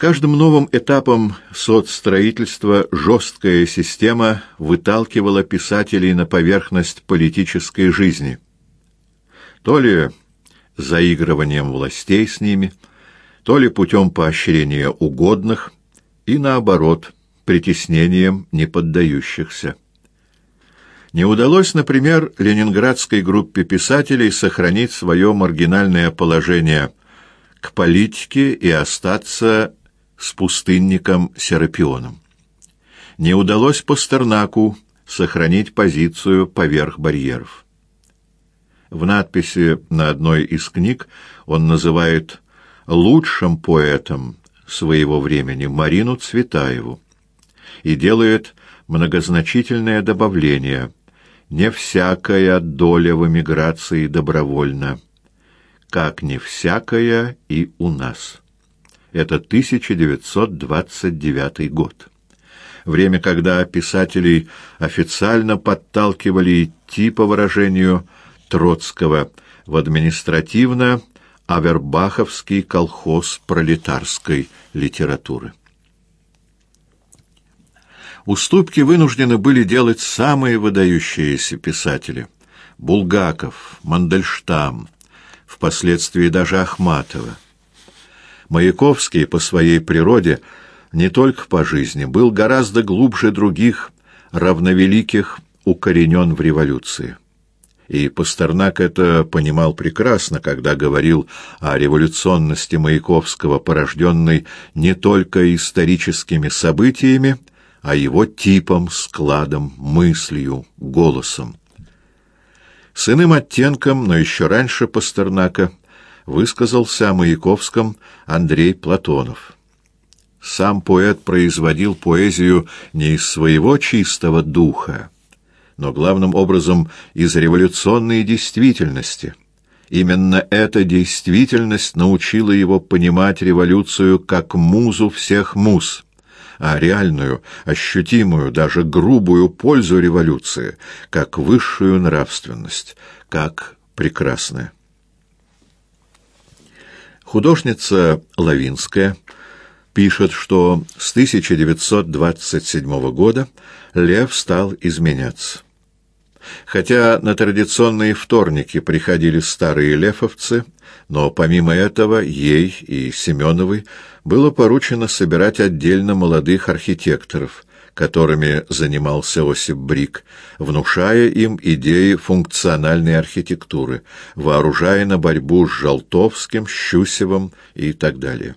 каждым новым этапом соцстроительства жесткая система выталкивала писателей на поверхность политической жизни. То ли заигрыванием властей с ними, то ли путем поощрения угодных и, наоборот, притеснением неподдающихся. Не удалось, например, ленинградской группе писателей сохранить свое маргинальное положение к политике и остаться с пустынником Серапионом. Не удалось Пастернаку сохранить позицию поверх барьеров. В надписи на одной из книг он называет лучшим поэтом своего времени Марину Цветаеву и делает многозначительное добавление «Не всякая доля в эмиграции добровольна, как не всякая и у нас». Это 1929 год. Время, когда писателей официально подталкивали идти, по выражению Троцкого, в административно-авербаховский колхоз пролетарской литературы. Уступки вынуждены были делать самые выдающиеся писатели – Булгаков, Мандельштам, впоследствии даже Ахматова – Маяковский по своей природе, не только по жизни, был гораздо глубже других равновеликих укоренен в революции. И Пастернак это понимал прекрасно, когда говорил о революционности Маяковского, порожденной не только историческими событиями, а его типом, складом, мыслью, голосом. С иным оттенком, но еще раньше Пастернака, высказался о Маяковском Андрей Платонов. Сам поэт производил поэзию не из своего чистого духа, но главным образом из революционной действительности. Именно эта действительность научила его понимать революцию как музу всех муз, а реальную, ощутимую, даже грубую пользу революции, как высшую нравственность, как прекрасное. Художница Лавинская пишет, что с 1927 года Лев стал изменяться. Хотя на традиционные вторники приходили старые лефовцы, но помимо этого ей и Семеновой было поручено собирать отдельно молодых архитекторов – которыми занимался Осип Брик, внушая им идеи функциональной архитектуры, вооружая на борьбу с Жолтовским, Щусевым и так далее.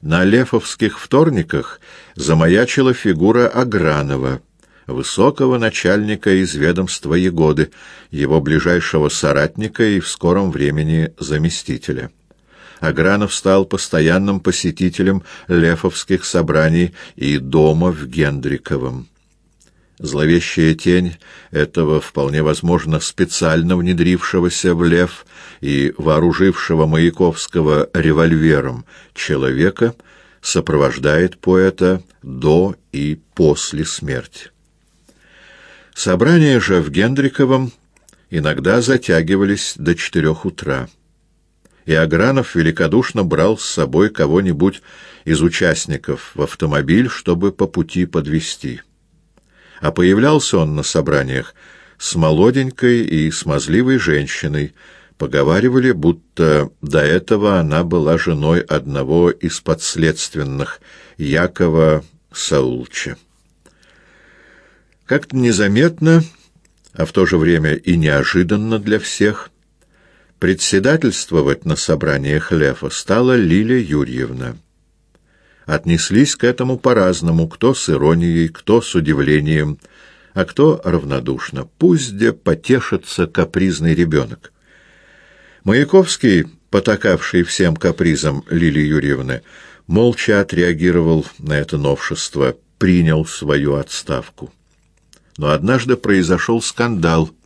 На Лефовских вторниках замаячила фигура Агранова, высокого начальника из ведомства Егоды, его ближайшего соратника и в скором времени заместителя. Агранов стал постоянным посетителем лефовских собраний и дома в Гендриковом. Зловещая тень этого, вполне возможно, специально внедрившегося в лев и вооружившего Маяковского револьвером человека сопровождает поэта до и после смерти. Собрания же в Гендриковом иногда затягивались до четырех утра и Агранов великодушно брал с собой кого-нибудь из участников в автомобиль, чтобы по пути подвести. А появлялся он на собраниях с молоденькой и смазливой женщиной, поговаривали, будто до этого она была женой одного из подследственных, Якова Саулча. Как-то незаметно, а в то же время и неожиданно для всех, Председательствовать на собраниях Лефа стала Лилия Юрьевна. Отнеслись к этому по-разному, кто с иронией, кто с удивлением, а кто равнодушно. Пусть где потешится капризный ребенок. Маяковский, потакавший всем капризам Лилии Юрьевны, молча отреагировал на это новшество, принял свою отставку. Но однажды произошел скандал —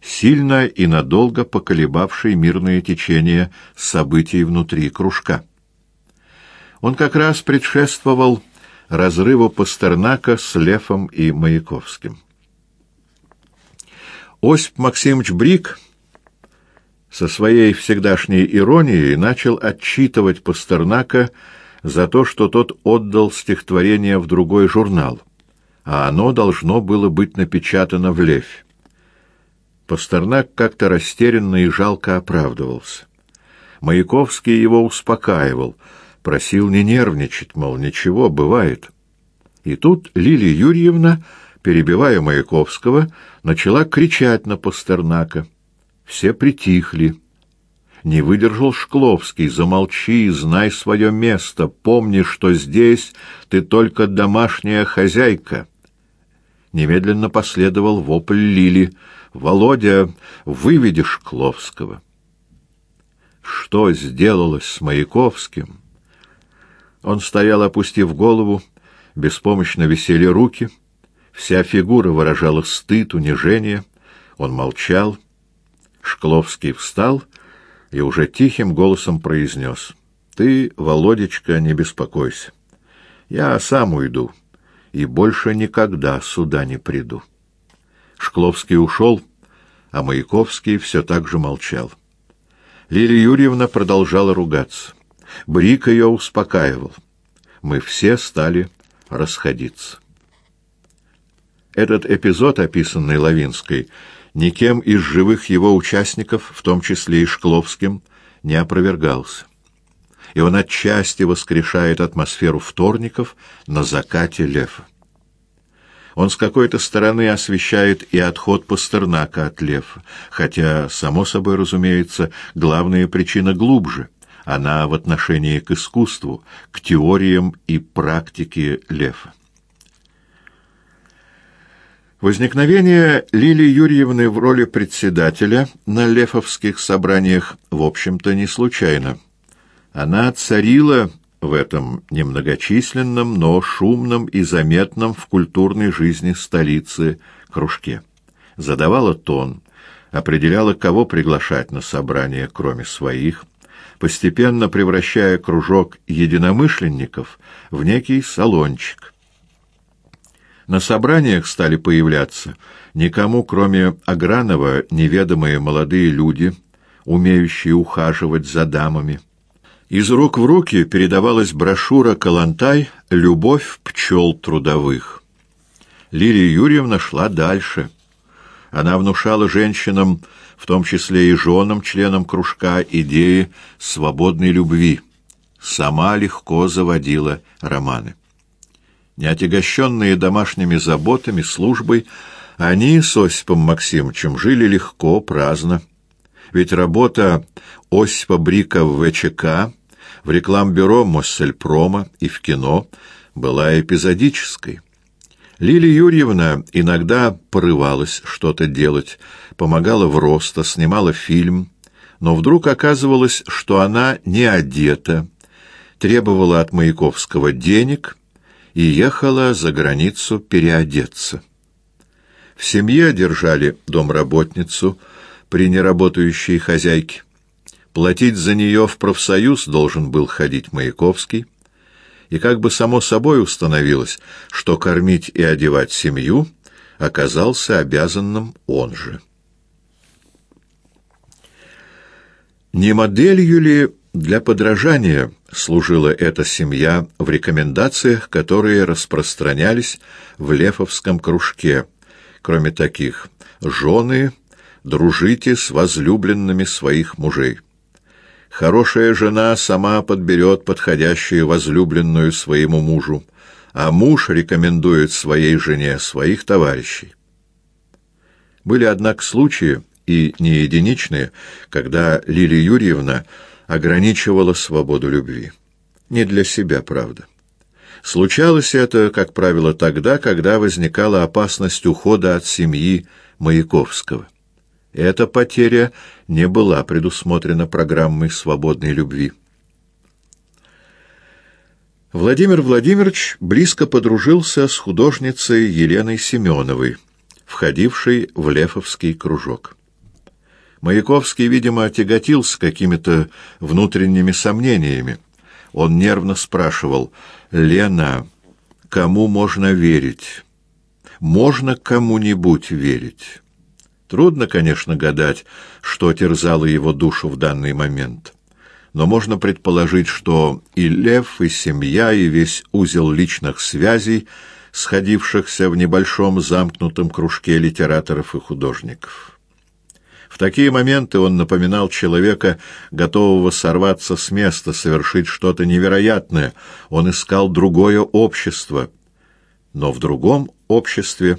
сильно и надолго поколебавший мирное течение событий внутри кружка. Он как раз предшествовал разрыву Пастернака с Лефом и Маяковским. Осип Максимович Брик со своей всегдашней иронией начал отчитывать Пастернака за то, что тот отдал стихотворение в другой журнал, а оно должно было быть напечатано в Левь. Пастернак как-то растерянно и жалко оправдывался. Маяковский его успокаивал, просил не нервничать, мол, ничего, бывает. И тут Лилия Юрьевна, перебивая Маяковского, начала кричать на Пастернака. Все притихли. Не выдержал Шкловский. «Замолчи, знай свое место, помни, что здесь ты только домашняя хозяйка». Немедленно последовал вопль Лили. «Володя, выведи Шкловского». Что сделалось с Маяковским? Он стоял, опустив голову, беспомощно висели руки, вся фигура выражала стыд, унижение. Он молчал. Шкловский встал и уже тихим голосом произнес. «Ты, Володечка, не беспокойся. Я сам уйду и больше никогда сюда не приду». Шкловский ушел, а Маяковский все так же молчал. Лилия Юрьевна продолжала ругаться. Брик ее успокаивал. Мы все стали расходиться. Этот эпизод, описанный Лавинской, никем из живых его участников, в том числе и Шкловским, не опровергался. И он отчасти воскрешает атмосферу вторников на закате Лефа. Он с какой-то стороны освещает и отход Пастернака от Лефа, хотя, само собой разумеется, главная причина глубже. Она в отношении к искусству, к теориям и практике Лефа. Возникновение Лилии Юрьевны в роли председателя на лефовских собраниях, в общем-то, не случайно. Она царила в этом немногочисленном, но шумном и заметном в культурной жизни столицы кружке. Задавала тон, определяла, кого приглашать на собрание, кроме своих, постепенно превращая кружок единомышленников в некий салончик. На собраниях стали появляться никому, кроме Агранова, неведомые молодые люди, умеющие ухаживать за дамами, из рук в руки передавалась брошюра «Калантай. Любовь пчел трудовых». Лилия Юрьевна шла дальше. Она внушала женщинам, в том числе и женам, членам кружка, идеи свободной любви. Сама легко заводила романы. Неотягощенные домашними заботами, службой, они с Осипом Максимовичем жили легко, праздно. Ведь работа Осипа Брика в ВЧК в рекламбюро Моссельпрома и в кино была эпизодической. Лилия Юрьевна иногда порывалась что-то делать, помогала в роста, снимала фильм, но вдруг оказывалось, что она не одета, требовала от Маяковского денег и ехала за границу переодеться. В семье держали домработницу при неработающей хозяйке. Платить за нее в профсоюз должен был ходить Маяковский, и как бы само собой установилось, что кормить и одевать семью оказался обязанным он же. Не моделью ли для подражания служила эта семья в рекомендациях, которые распространялись в Лефовском кружке, кроме таких «жены, дружите с возлюбленными своих мужей». Хорошая жена сама подберет подходящую возлюбленную своему мужу, а муж рекомендует своей жене своих товарищей. Были, однако, случаи, и не единичные, когда Лилия Юрьевна ограничивала свободу любви. Не для себя, правда. Случалось это, как правило, тогда, когда возникала опасность ухода от семьи Маяковского. Эта потеря не была предусмотрена программой свободной любви. Владимир Владимирович близко подружился с художницей Еленой Семеновой, входившей в Лефовский кружок. Маяковский, видимо, тяготился какими-то внутренними сомнениями. Он нервно спрашивал, «Лена, кому можно верить? Можно кому-нибудь верить?» Трудно, конечно, гадать, что терзало его душу в данный момент. но можно предположить, что и Лев, и семья, и весь узел личных связей, сходившихся в небольшом замкнутом кружке литераторов и художников. В такие моменты он напоминал человека, готового сорваться с места, совершить что-то невероятное. Он искал другое общество, но в другом обществе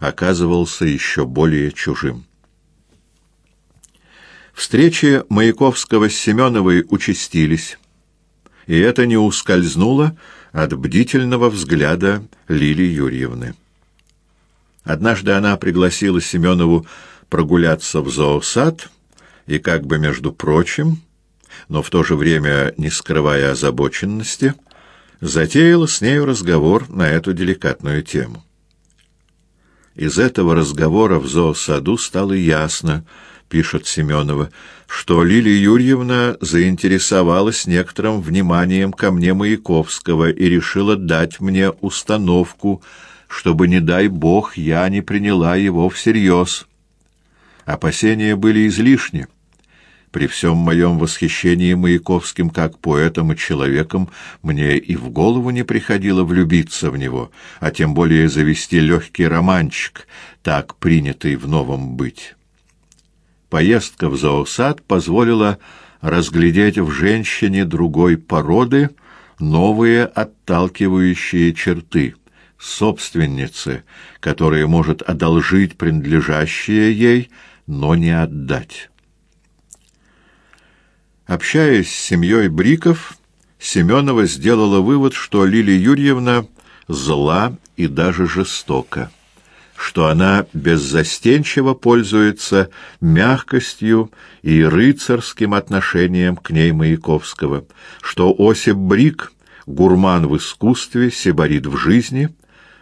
оказывался еще более чужим. Встречи Маяковского с Семеновой участились, и это не ускользнуло от бдительного взгляда Лилии Юрьевны. Однажды она пригласила Семенову прогуляться в зоосад и как бы между прочим, но в то же время не скрывая озабоченности, затеяла с нею разговор на эту деликатную тему. Из этого разговора в зоосаду стало ясно, пишет Семенова, что Лилия Юрьевна заинтересовалась некоторым вниманием ко мне Маяковского и решила дать мне установку, чтобы, не дай бог, я не приняла его всерьез. Опасения были излишни. При всем моем восхищении Маяковским как поэтом и человеком мне и в голову не приходило влюбиться в него, а тем более завести легкий романчик, так принятый в новом быть. Поездка в зоосад позволила разглядеть в женщине другой породы новые отталкивающие черты собственницы, которая может одолжить принадлежащее ей, но не отдать. Общаясь с семьей Бриков, Семенова сделала вывод, что Лилия Юрьевна зла и даже жестока, что она беззастенчиво пользуется мягкостью и рыцарским отношением к ней Маяковского, что Осип Брик — гурман в искусстве, сибарит в жизни,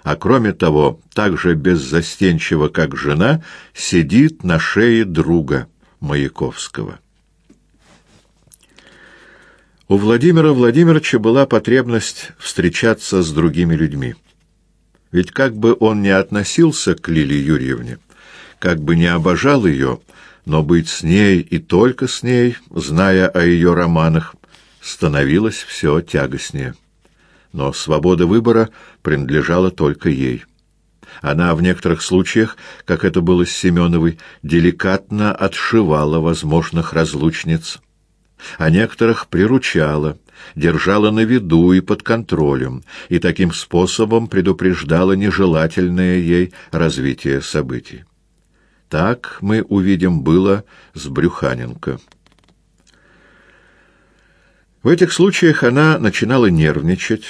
а кроме того, так же беззастенчиво, как жена, сидит на шее друга Маяковского. У Владимира Владимировича была потребность встречаться с другими людьми. Ведь как бы он ни относился к Лилии Юрьевне, как бы не обожал ее, но быть с ней и только с ней, зная о ее романах, становилось все тягостнее. Но свобода выбора принадлежала только ей. Она в некоторых случаях, как это было с Семеновой, деликатно отшивала возможных разлучниц а некоторых приручала, держала на виду и под контролем, и таким способом предупреждала нежелательное ей развитие событий. Так, мы увидим, было с Брюханенко. В этих случаях она начинала нервничать,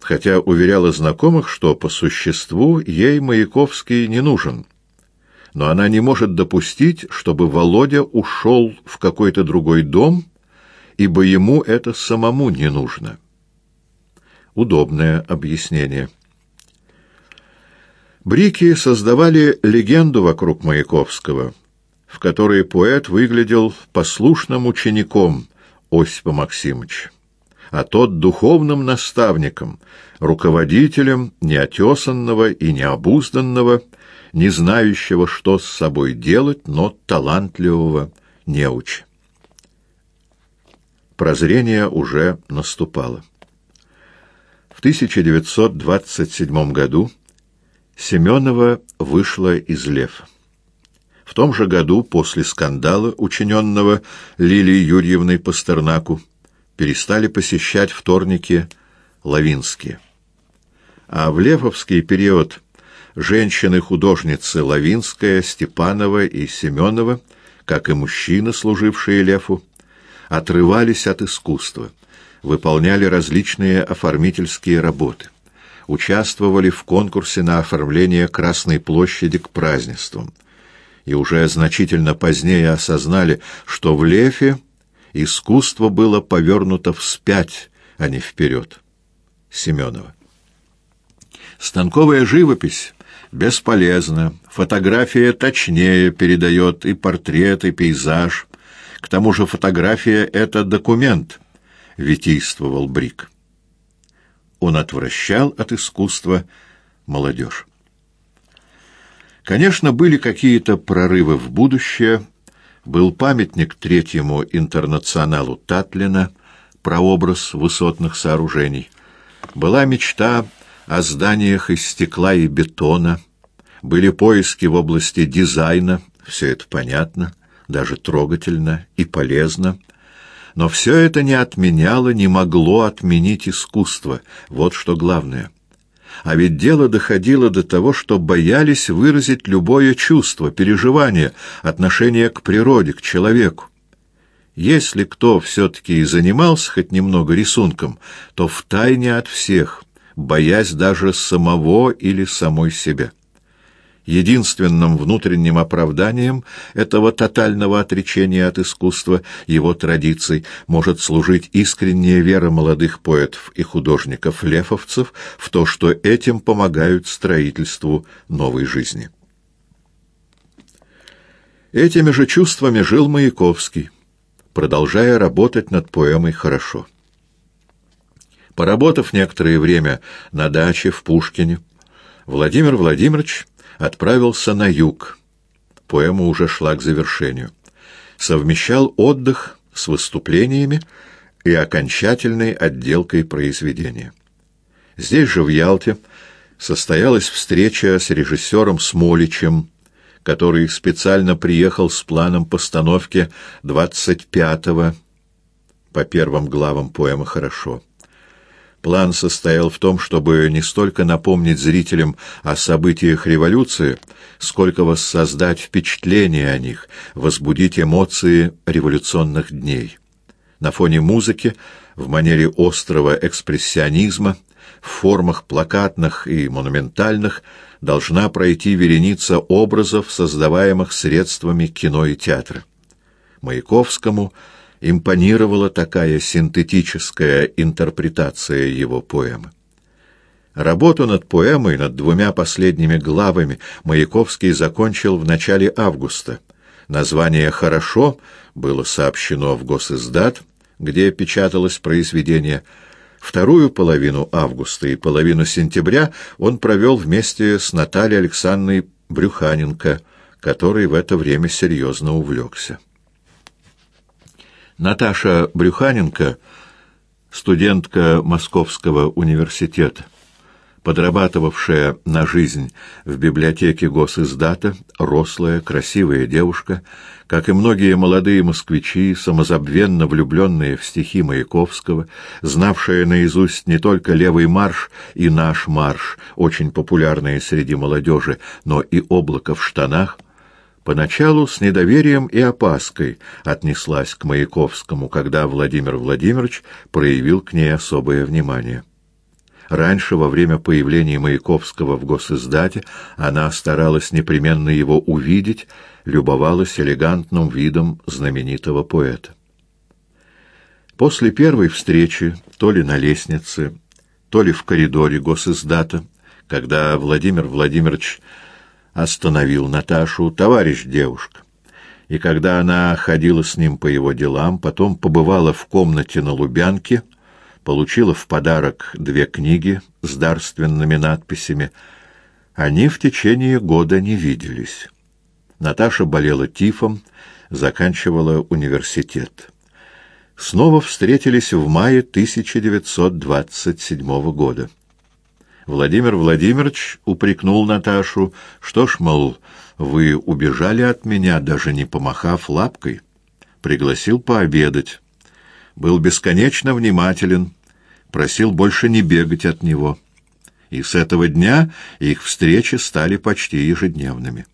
хотя уверяла знакомых, что по существу ей Маяковский не нужен. Но она не может допустить, чтобы Володя ушел в какой-то другой дом ибо ему это самому не нужно. Удобное объяснение. Брики создавали легенду вокруг Маяковского, в которой поэт выглядел послушным учеником Осипа Максимовича, а тот духовным наставником, руководителем неотесанного и необузданного, не знающего, что с собой делать, но талантливого неуча прозрение уже наступало. В 1927 году Семенова вышла из Лев. В том же году, после скандала, учиненного Лилией Юрьевной Пастернаку, перестали посещать вторники Лавинские. А в левовский период женщины-художницы Лавинская, Степанова и Семенова, как и мужчины, служившие Леву, отрывались от искусства, выполняли различные оформительские работы, участвовали в конкурсе на оформление Красной площади к празднествам и уже значительно позднее осознали, что в Лефе искусство было повернуто вспять, а не вперед. Семенова. Станковая живопись бесполезна, фотография точнее передает и портрет, и пейзаж, к тому же фотография — это документ, — витийствовал Брик. Он отвращал от искусства молодежь. Конечно, были какие-то прорывы в будущее, был памятник третьему интернационалу Татлина, прообраз высотных сооружений. Была мечта о зданиях из стекла и бетона, были поиски в области дизайна, все это понятно, даже трогательно и полезно, но все это не отменяло, не могло отменить искусство, вот что главное. А ведь дело доходило до того, что боялись выразить любое чувство, переживание, отношение к природе, к человеку. Если кто все-таки и занимался хоть немного рисунком, то втайне от всех, боясь даже самого или самой себя. Единственным внутренним оправданием этого тотального отречения от искусства, его традиций, может служить искренняя вера молодых поэтов и художников-лефовцев в то, что этим помогают строительству новой жизни. Этими же чувствами жил Маяковский, продолжая работать над поэмой «Хорошо». Поработав некоторое время на даче в Пушкине, Владимир Владимирович отправился на юг. Поэма уже шла к завершению. Совмещал отдых с выступлениями и окончательной отделкой произведения. Здесь же, в Ялте, состоялась встреча с режиссером Смоличем, который специально приехал с планом постановки 25-го по первым главам поэмы «Хорошо». План состоял в том, чтобы не столько напомнить зрителям о событиях революции, сколько воссоздать впечатление о них, возбудить эмоции революционных дней. На фоне музыки, в манере острого экспрессионизма, в формах плакатных и монументальных, должна пройти вереница образов, создаваемых средствами кино и театра. Маяковскому – импонировала такая синтетическая интерпретация его поэмы. Работу над поэмой, над двумя последними главами, Маяковский закончил в начале августа. Название «Хорошо» было сообщено в госиздат, где печаталось произведение. Вторую половину августа и половину сентября он провел вместе с Натальей Александровной Брюханенко, который в это время серьезно увлекся. Наташа Брюханенко, студентка Московского университета, подрабатывавшая на жизнь в библиотеке госиздата, рослая, красивая девушка, как и многие молодые москвичи, самозабвенно влюбленные в стихи Маяковского, знавшая наизусть не только «Левый марш» и «Наш марш», очень популярные среди молодежи, но и «Облако в штанах», Поначалу с недоверием и опаской отнеслась к Маяковскому, когда Владимир Владимирович проявил к ней особое внимание. Раньше, во время появления Маяковского в госиздате, она старалась непременно его увидеть, любовалась элегантным видом знаменитого поэта. После первой встречи, то ли на лестнице, то ли в коридоре госиздата, когда Владимир Владимирович остановил Наташу товарищ девушка. И когда она ходила с ним по его делам, потом побывала в комнате на Лубянке, получила в подарок две книги с дарственными надписями, они в течение года не виделись. Наташа болела тифом, заканчивала университет. Снова встретились в мае 1927 года. Владимир Владимирович упрекнул Наташу, что ж, мол, вы убежали от меня, даже не помахав лапкой. Пригласил пообедать. Был бесконечно внимателен, просил больше не бегать от него. И с этого дня их встречи стали почти ежедневными.